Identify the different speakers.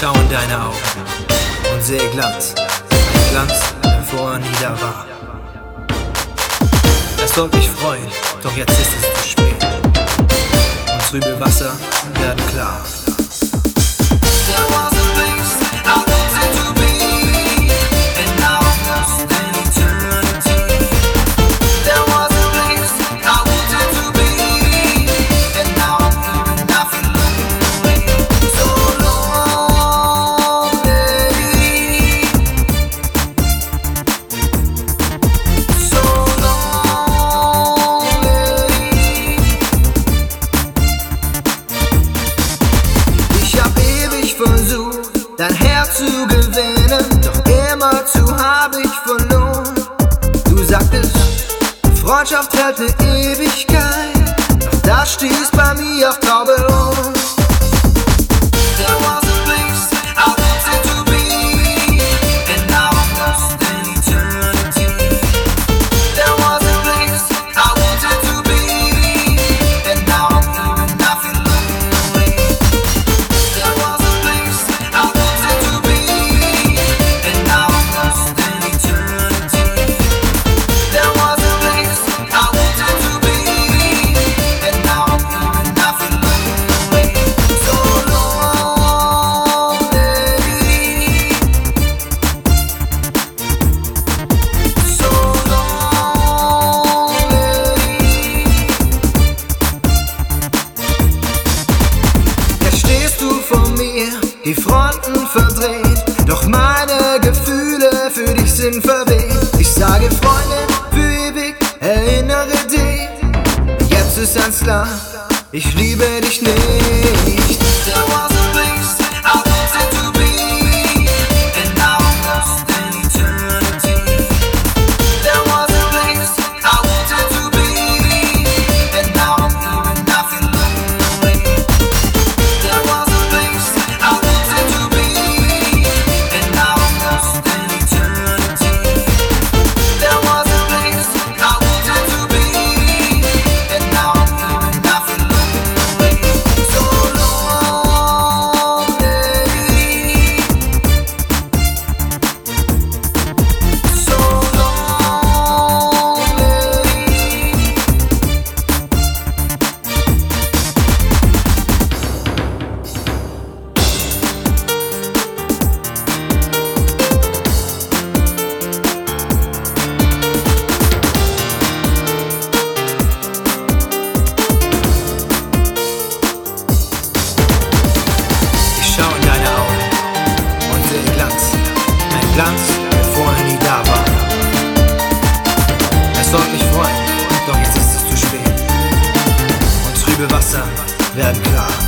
Speaker 1: schau in deine Augen und sehe Glanz, ein Glanz, der vorher nie da war. Das sollte mich freuen, doch jetzt ist es zu spät. Und trübe Wasser werden klar. Freundschaft hätte Ewigkeit, sind verweht. Ich sage Freunde, für ewig erinnere dich. Jetzt ist ganz klar, ich liebe dich nicht. sollte mich freuen, doch jetzt ist es zu spät. Und trübe Wasser werden klar.